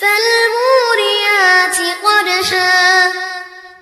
فلا